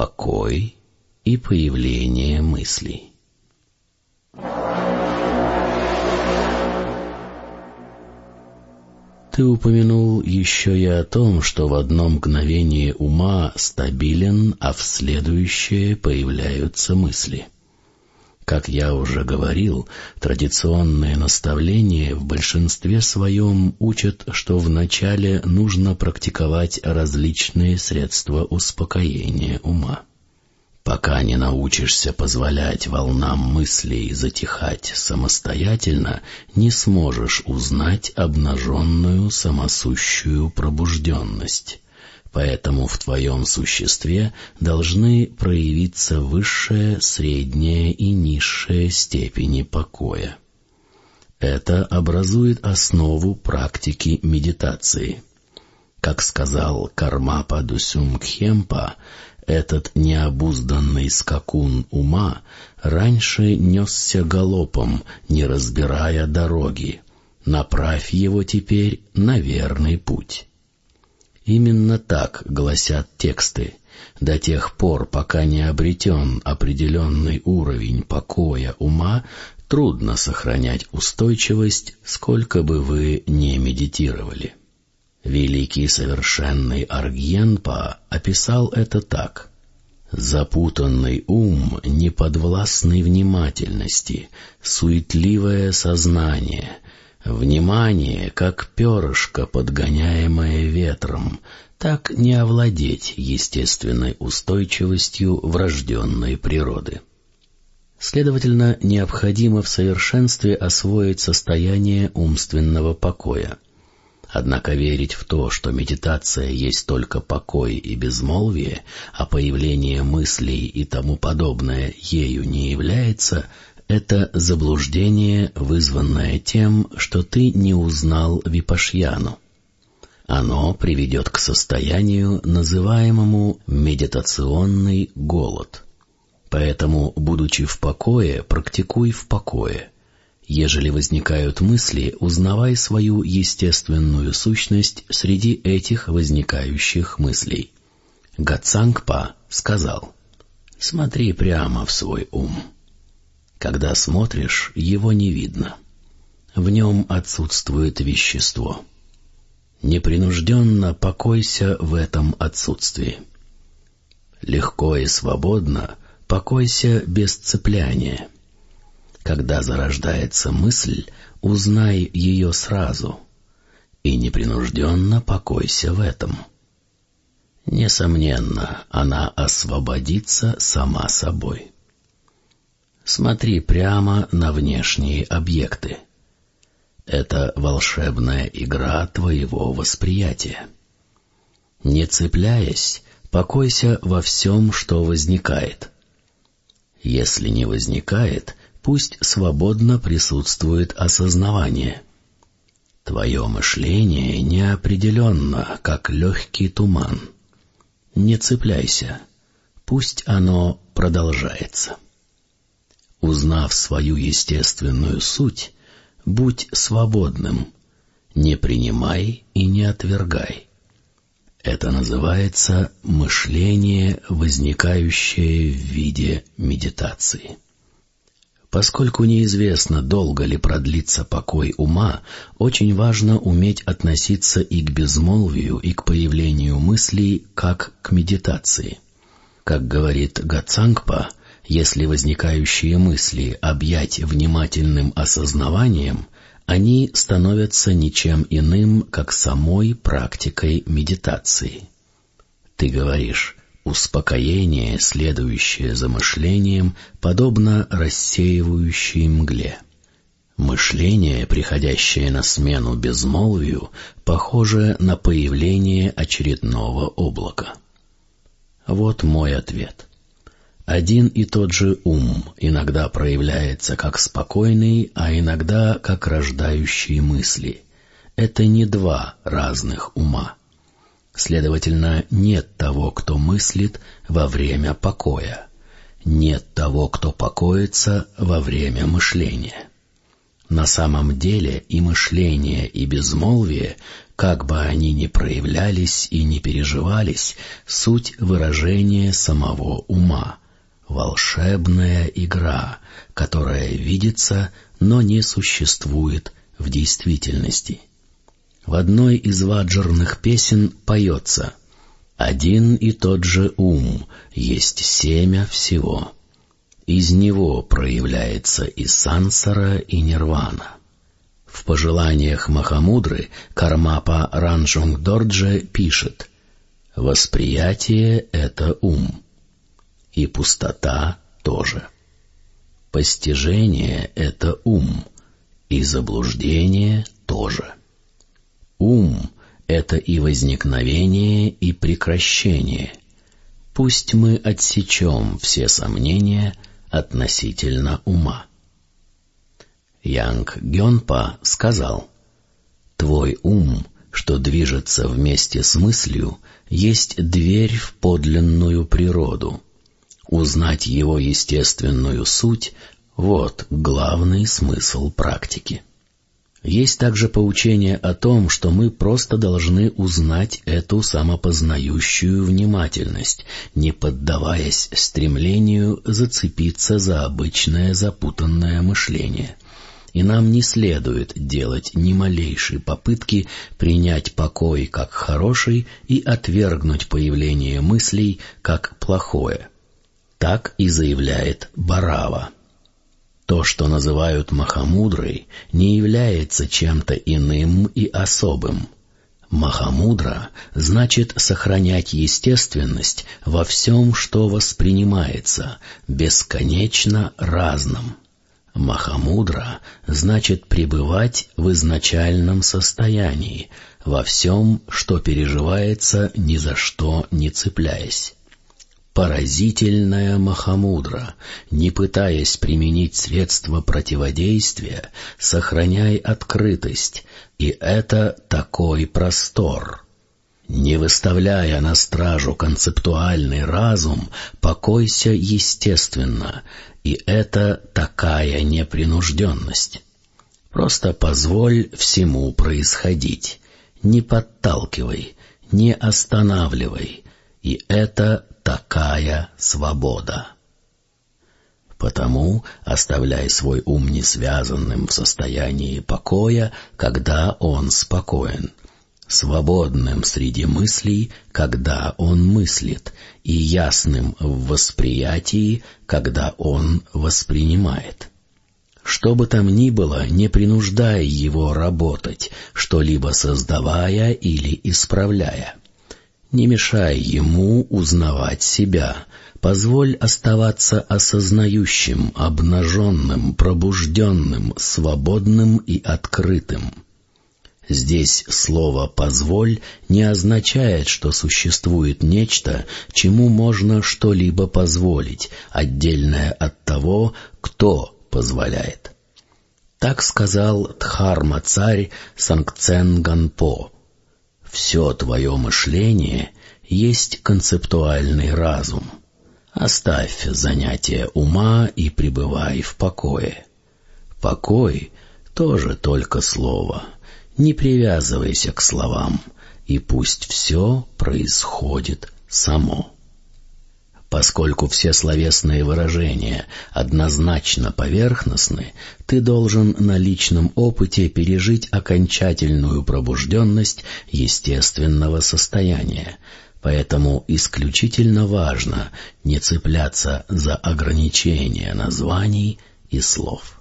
покой и появление мыслей. Ты упомянул еще и о том, что в одно мгновение ума стабилен, а в следующее появляются мысли. Как я уже говорил, традиционные наставления в большинстве своем учат, что вначале нужно практиковать различные средства успокоения ума. Пока не научишься позволять волнам мыслей затихать самостоятельно, не сможешь узнать обнаженную самосущую пробужденность. Поэтому в твоем существе должны проявиться высшая, средняя и низшая степени покоя. Это образует основу практики медитации. Как сказал Кармапа Дусюмкхемпа, этот необузданный скакун ума раньше несся галопом, не разбирая дороги. Направь его теперь на верный путь. Именно так гласят тексты. До тех пор, пока не обретен определенный уровень покоя ума, трудно сохранять устойчивость, сколько бы вы не медитировали. Великий совершенный Аргьенпа описал это так. Запутанный ум, неподвластный внимательности, суетливое сознание, внимание, как перышко, подгоняемое ветром, так не овладеть естественной устойчивостью врожденной природы. Следовательно, необходимо в совершенстве освоить состояние умственного покоя — Однако верить в то, что медитация есть только покой и безмолвие, а появление мыслей и тому подобное ею не является, это заблуждение, вызванное тем, что ты не узнал випашьяну. Оно приведет к состоянию, называемому медитационный голод. Поэтому, будучи в покое, практикуй в покое — Ежели возникают мысли, узнавай свою естественную сущность среди этих возникающих мыслей. Гацангпа сказал, «Смотри прямо в свой ум. Когда смотришь, его не видно. В нем отсутствует вещество. Непринужденно покойся в этом отсутствии. Легко и свободно покойся без цепляния. Когда зарождается мысль, узнай ее сразу и непринужденно покойся в этом. Несомненно, она освободится сама собой. Смотри прямо на внешние объекты. Это волшебная игра твоего восприятия. Не цепляясь, покойся во всем, что возникает. Если не возникает, пусть свободно присутствует осознавание. Твое мышление неопределенно, как легкий туман. Не цепляйся, пусть оно продолжается. Узнав свою естественную суть, будь свободным, не принимай и не отвергай. Это называется мышление, возникающее в виде медитации. Поскольку неизвестно, долго ли продлится покой ума, очень важно уметь относиться и к безмолвию, и к появлению мыслей, как к медитации. Как говорит Гацангпа, если возникающие мысли объять внимательным осознаванием, они становятся ничем иным, как самой практикой медитации. Ты говоришь, Успокоение, следующее за мышлением, подобно рассеивающей мгле. Мышление, приходящее на смену безмолвию, похоже на появление очередного облака. Вот мой ответ. Один и тот же ум иногда проявляется как спокойный, а иногда как рождающий мысли. Это не два разных ума. Следовательно, нет того, кто мыслит во время покоя. Нет того, кто покоится во время мышления. На самом деле и мышление, и безмолвие как бы они ни проявлялись и не переживались, суть выражения самого ума, волшебная игра, которая видится, но не существует в действительности. В одной из ваджерных песен поется «Один и тот же ум есть семя всего». Из него проявляется и сансара, и нирвана. В пожеланиях Махамудры Кармапа Ранджунг Дорджи пишет «Восприятие — это ум, и пустота тоже. Постижение — это ум, и заблуждение тоже. Ум — это и возникновение, и прекращение. Пусть мы отсечем все сомнения относительно ума. Янг Гёнпа сказал, «Твой ум, что движется вместе с мыслью, есть дверь в подлинную природу. Узнать его естественную суть — вот главный смысл практики». Есть также поучение о том, что мы просто должны узнать эту самопознающую внимательность, не поддаваясь стремлению зацепиться за обычное запутанное мышление — и нам не следует делать ни малейшей попытки принять покой как хороший и отвергнуть появление мыслей как плохое. Так и заявляет Барава. То, что называют Махамудрой, не является чем-то иным и особым. Махамудра значит сохранять естественность во всем, что воспринимается, бесконечно разным. Махамудра значит пребывать в изначальном состоянии, во всем, что переживается, ни за что не цепляясь. Поразительная Махамудра, не пытаясь применить средства противодействия, сохраняй открытость, и это такой простор. Не выставляя на стражу концептуальный разум, покойся естественно, и это такая непринужденность. Просто позволь всему происходить. Не подталкивай, не останавливай. И это такая свобода. Потому оставляй свой ум несвязанным в состоянии покоя, когда он спокоен, свободным среди мыслей, когда он мыслит, и ясным в восприятии, когда он воспринимает. Что бы там ни было, не принуждай его работать, что-либо создавая или исправляя. Не мешай ему узнавать себя, позволь оставаться осознающим, обнаженным, пробужденным, свободным и открытым. Здесь слово «позволь» не означает, что существует нечто, чему можно что-либо позволить, отдельное от того, кто позволяет. Так сказал Дхарма-царь Сангцен Ганпо. «Все твое мышление есть концептуальный разум. Оставь занятие ума и пребывай в покое. Покой — тоже только слово» не привязывайся к словам, и пусть все происходит само. Поскольку все словесные выражения однозначно поверхностны, ты должен на личном опыте пережить окончательную пробужденность естественного состояния, поэтому исключительно важно не цепляться за ограничения названий и слов.